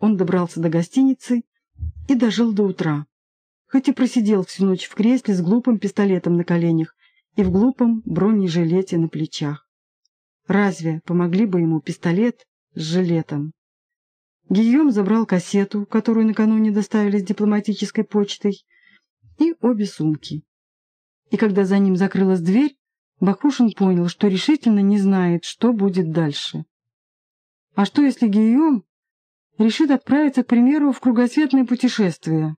он добрался до гостиницы и дожил до утра, хоть и просидел всю ночь в кресле с глупым пистолетом на коленях и в глупом бронежилете на плечах. Разве помогли бы ему пистолет с жилетом? Гийом забрал кассету, которую накануне доставили с дипломатической почтой, и обе сумки. И когда за ним закрылась дверь, Бахрушин понял, что решительно не знает, что будет дальше. А что, если Гийом решит отправиться, к примеру, в кругосветное путешествие?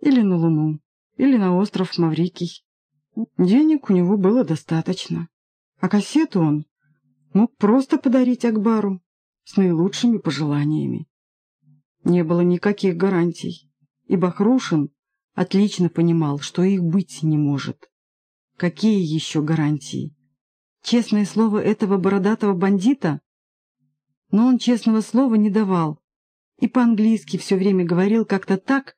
Или на Луну, или на остров Маврикий. Денег у него было достаточно. А кассету он мог просто подарить Акбару с наилучшими пожеланиями. Не было никаких гарантий, и Бахрушин отлично понимал, что их быть не может. Какие еще гарантии? Честное слово этого бородатого бандита? Но он честного слова не давал, и по-английски все время говорил как-то так,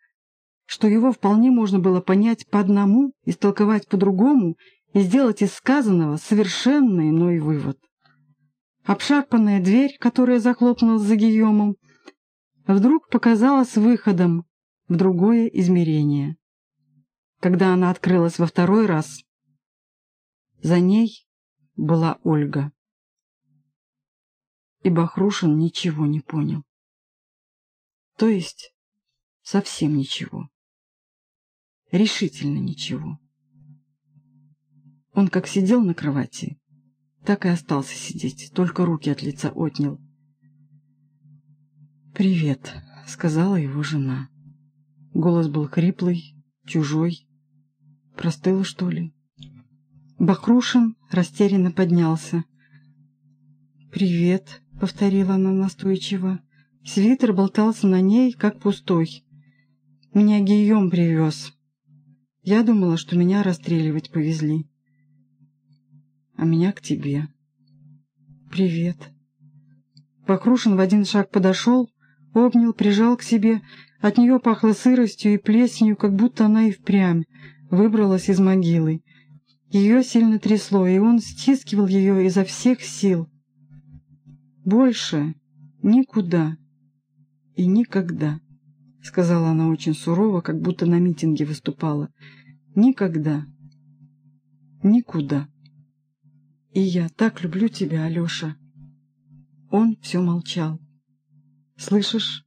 что его вполне можно было понять по одному, истолковать по-другому и сделать из сказанного совершенно иной вывод. Обшарпанная дверь, которая захлопнулась за Гийомом, вдруг показалась выходом в другое измерение. Когда она открылась во второй раз, за ней была Ольга. И Бахрушин ничего не понял. То есть совсем ничего. Решительно ничего. Он как сидел на кровати, так и остался сидеть, только руки от лица отнял. «Привет», — сказала его жена. Голос был хриплый, чужой. Простыла, что ли? Бахрушин растерянно поднялся. «Привет», — повторила она настойчиво. Свитер болтался на ней, как пустой. «Меня Гийом привез. Я думала, что меня расстреливать повезли» а меня к тебе. Привет. Покрушин в один шаг подошел, обнял, прижал к себе. От нее пахло сыростью и плесенью, как будто она и впрямь выбралась из могилы. Ее сильно трясло, и он стискивал ее изо всех сил. «Больше никуда и никогда», — сказала она очень сурово, как будто на митинге выступала. «Никогда. Никуда». И я так люблю тебя, Алеша. Он все молчал. Слышишь?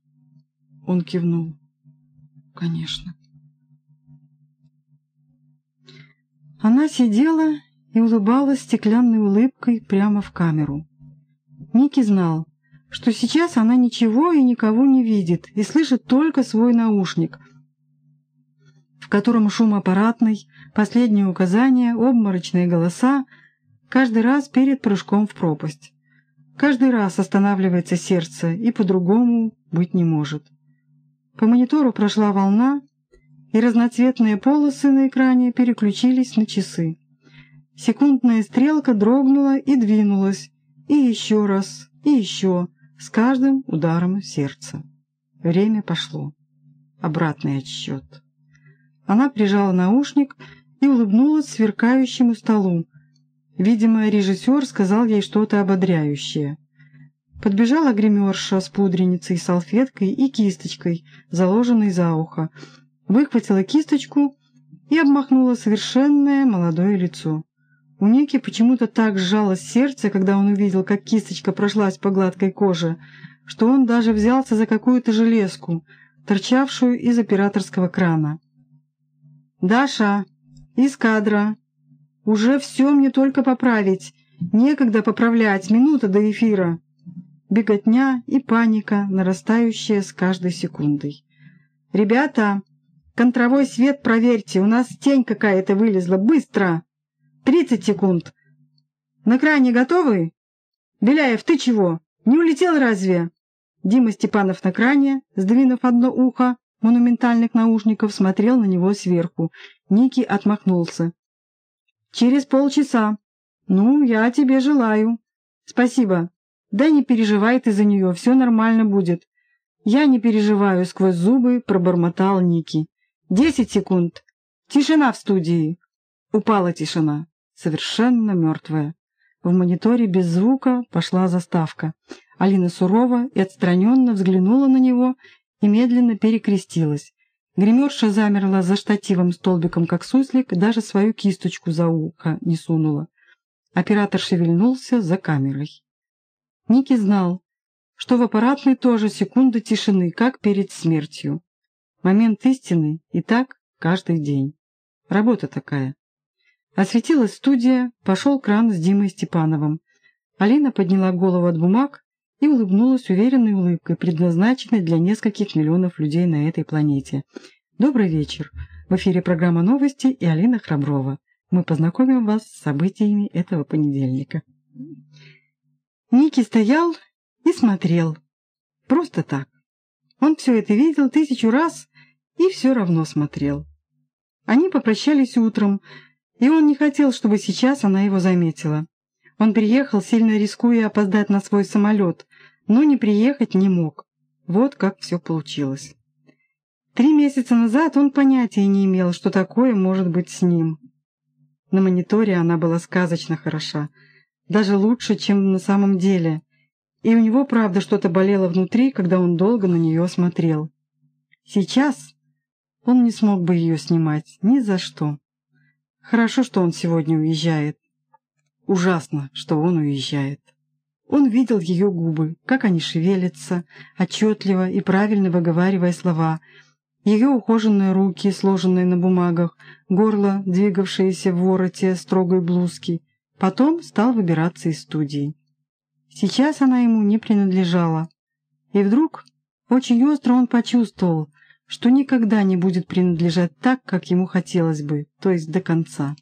Он кивнул. Конечно. Она сидела и улыбалась стеклянной улыбкой прямо в камеру. Ники знал, что сейчас она ничего и никого не видит и слышит только свой наушник, в котором шум аппаратный, последние указания, обморочные голоса, Каждый раз перед прыжком в пропасть. Каждый раз останавливается сердце, и по-другому быть не может. По монитору прошла волна, и разноцветные полосы на экране переключились на часы. Секундная стрелка дрогнула и двинулась, и еще раз, и еще, с каждым ударом сердца. Время пошло. Обратный отсчет. Она прижала наушник и улыбнулась сверкающему столу, Видимо, режиссер сказал ей что-то ободряющее. Подбежала гримерша с пудреницей, салфеткой и кисточкой, заложенной за ухо. Выхватила кисточку и обмахнула совершенное молодое лицо. У Ники почему-то так сжалось сердце, когда он увидел, как кисточка прошлась по гладкой коже, что он даже взялся за какую-то железку, торчавшую из операторского крана. «Даша! Из кадра!» Уже все мне только поправить. Некогда поправлять, минута до эфира. Беготня и паника, нарастающая с каждой секундой. «Ребята, контровой свет проверьте, у нас тень какая-то вылезла, быстро! Тридцать секунд! На крайне готовы? Беляев, ты чего, не улетел разве?» Дима Степанов на кране, сдвинув одно ухо монументальных наушников, смотрел на него сверху. Ники отмахнулся. Через полчаса. Ну, я тебе желаю. Спасибо. Да не переживай ты за нее, все нормально будет. Я не переживаю, сквозь зубы пробормотал Ники. Десять секунд. Тишина в студии. Упала тишина, совершенно мертвая. В мониторе без звука пошла заставка. Алина сурово и отстраненно взглянула на него и медленно перекрестилась. Гримерша замерла за штативом столбиком, как суслик, даже свою кисточку за ухо не сунула. Оператор шевельнулся за камерой. Ники знал, что в аппаратной тоже секунда тишины, как перед смертью. Момент истины и так каждый день. Работа такая. Осветилась студия, пошел кран с Димой Степановым. Алина подняла голову от бумаг и улыбнулась уверенной улыбкой, предназначенной для нескольких миллионов людей на этой планете. «Добрый вечер. В эфире программа «Новости» и Алина Храброва. Мы познакомим вас с событиями этого понедельника». Ники стоял и смотрел. Просто так. Он все это видел тысячу раз и все равно смотрел. Они попрощались утром, и он не хотел, чтобы сейчас она его заметила. Он приехал, сильно рискуя опоздать на свой самолет, но не приехать не мог. Вот как все получилось. Три месяца назад он понятия не имел, что такое может быть с ним. На мониторе она была сказочно хороша, даже лучше, чем на самом деле. И у него, правда, что-то болело внутри, когда он долго на нее смотрел. Сейчас он не смог бы ее снимать ни за что. Хорошо, что он сегодня уезжает. Ужасно, что он уезжает. Он видел ее губы, как они шевелятся, отчетливо и правильно выговаривая слова, ее ухоженные руки, сложенные на бумагах, горло, двигавшееся в вороте строгой блузки. Потом стал выбираться из студии. Сейчас она ему не принадлежала. И вдруг, очень остро он почувствовал, что никогда не будет принадлежать так, как ему хотелось бы, то есть до конца.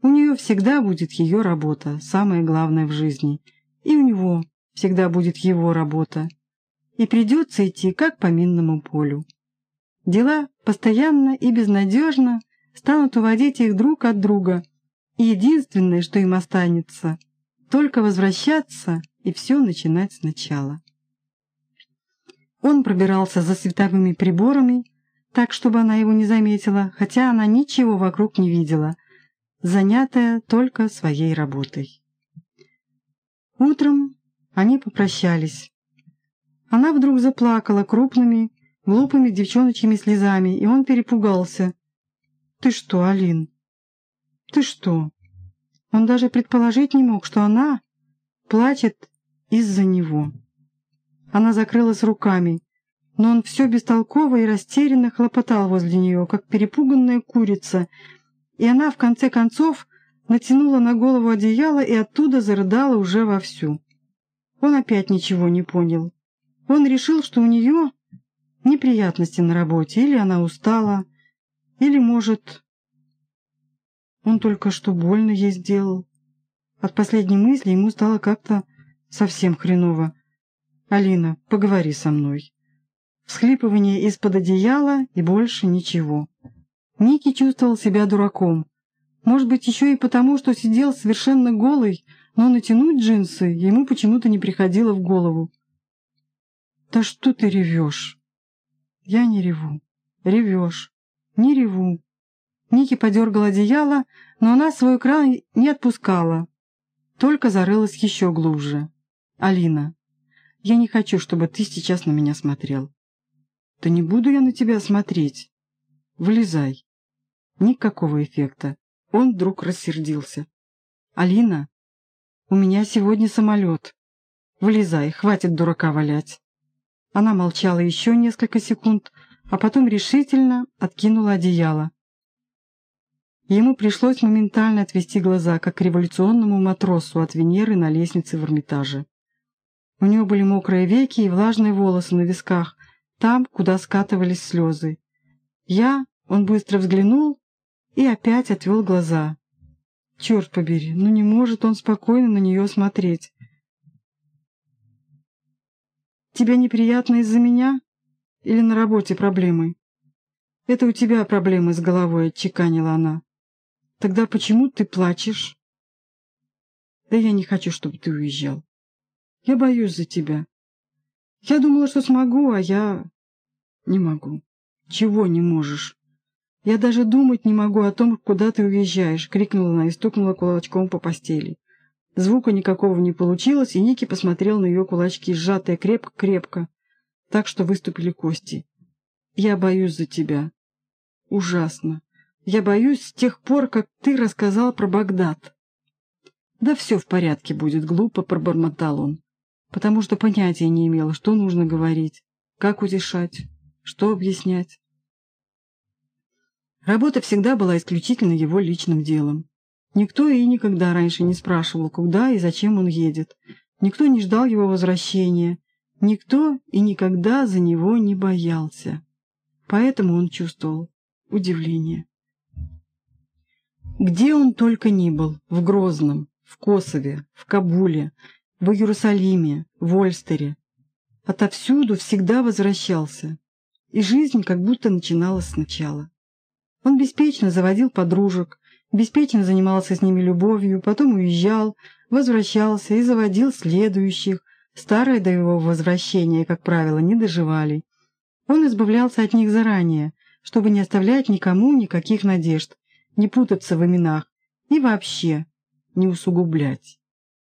У нее всегда будет ее работа, самое главное в жизни, и у него всегда будет его работа. И придется идти как по минному полю. Дела постоянно и безнадежно станут уводить их друг от друга, и единственное, что им останется, только возвращаться и все начинать сначала. Он пробирался за световыми приборами, так, чтобы она его не заметила, хотя она ничего вокруг не видела — занятая только своей работой. Утром они попрощались. Она вдруг заплакала крупными, глупыми девчоночьими слезами, и он перепугался. «Ты что, Алин? Ты что?» Он даже предположить не мог, что она плачет из-за него. Она закрылась руками, но он все бестолково и растерянно хлопотал возле нее, как перепуганная курица — и она, в конце концов, натянула на голову одеяло и оттуда зарыдала уже вовсю. Он опять ничего не понял. Он решил, что у нее неприятности на работе, или она устала, или, может, он только что больно ей сделал. От последней мысли ему стало как-то совсем хреново. «Алина, поговори со мной». Всхлипывание из-под одеяла и больше ничего. Ники чувствовал себя дураком. Может быть, еще и потому, что сидел совершенно голый, но натянуть джинсы ему почему-то не приходило в голову. «Да что ты ревешь?» «Я не реву. Ревешь. Не реву». Ники подергал одеяло, но она свой кран не отпускала, только зарылась еще глубже. «Алина, я не хочу, чтобы ты сейчас на меня смотрел». «Да не буду я на тебя смотреть. Влезай». Никакого эффекта. Он вдруг рассердился. «Алина, у меня сегодня самолет. Вылезай, хватит дурака валять». Она молчала еще несколько секунд, а потом решительно откинула одеяло. Ему пришлось моментально отвести глаза, как революционному матросу от Венеры на лестнице в Эрмитаже. У него были мокрые веки и влажные волосы на висках, там, куда скатывались слезы. Я, он быстро взглянул и опять отвел глаза. Черт побери, ну не может он спокойно на нее смотреть. «Тебе неприятно из-за меня? Или на работе проблемы?» «Это у тебя проблемы с головой», — отчеканила она. «Тогда почему ты плачешь?» «Да я не хочу, чтобы ты уезжал. Я боюсь за тебя. Я думала, что смогу, а я не могу. Чего не можешь?» «Я даже думать не могу о том, куда ты уезжаешь!» — крикнула она и стукнула кулачком по постели. Звука никакого не получилось, и Ники посмотрел на ее кулачки, сжатые крепко-крепко, так что выступили кости. «Я боюсь за тебя. Ужасно. Я боюсь с тех пор, как ты рассказал про Багдад». «Да все в порядке будет», — глупо пробормотал он, потому что понятия не имел, что нужно говорить, как утешать, что объяснять. Работа всегда была исключительно его личным делом. Никто и никогда раньше не спрашивал, куда и зачем он едет. Никто не ждал его возвращения. Никто и никогда за него не боялся. Поэтому он чувствовал удивление. Где он только ни был, в Грозном, в Косове, в Кабуле, в Иерусалиме, в Ольстере, отовсюду всегда возвращался, и жизнь как будто начиналась сначала. Он беспечно заводил подружек, беспечно занимался с ними любовью, потом уезжал, возвращался и заводил следующих. Старые до его возвращения, как правило, не доживали. Он избавлялся от них заранее, чтобы не оставлять никому никаких надежд, не путаться в именах и вообще не усугублять.